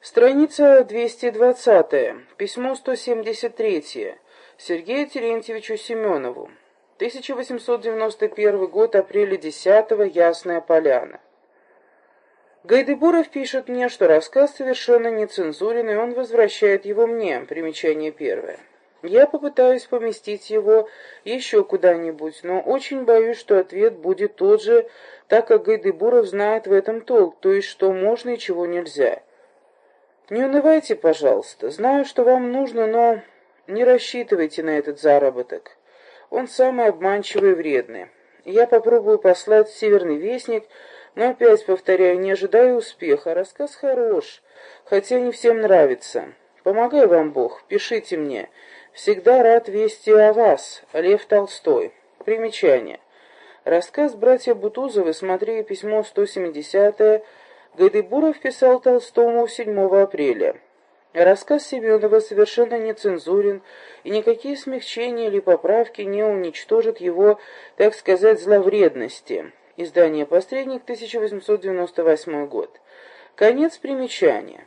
Страница 220. Письмо 173. Сергею Терентьевичу Семенову. 1891 год, апреля 10 -го, Ясная Поляна. Гайдебуров пишет мне, что рассказ совершенно нецензурен, и он возвращает его мне. Примечание первое. Я попытаюсь поместить его еще куда-нибудь, но очень боюсь, что ответ будет тот же, так как Гайдебуров знает в этом толк, то есть что можно и чего нельзя. Не унывайте, пожалуйста. Знаю, что вам нужно, но не рассчитывайте на этот заработок. Он самый обманчивый и вредный. Я попробую послать Северный Вестник, но опять повторяю, не ожидаю успеха. Рассказ хорош, хотя не всем нравится. Помогай вам Бог, пишите мне. Всегда рад вести о вас. Лев Толстой. Примечание. Рассказ братья Бутузовы, смотри письмо 170 Гайдыбуров писал Толстому 7 апреля. Рассказ Семенова совершенно нецензурен, и никакие смягчения или поправки не уничтожат его, так сказать, зловредности. Издание «Посредник», 1898 год. Конец примечания.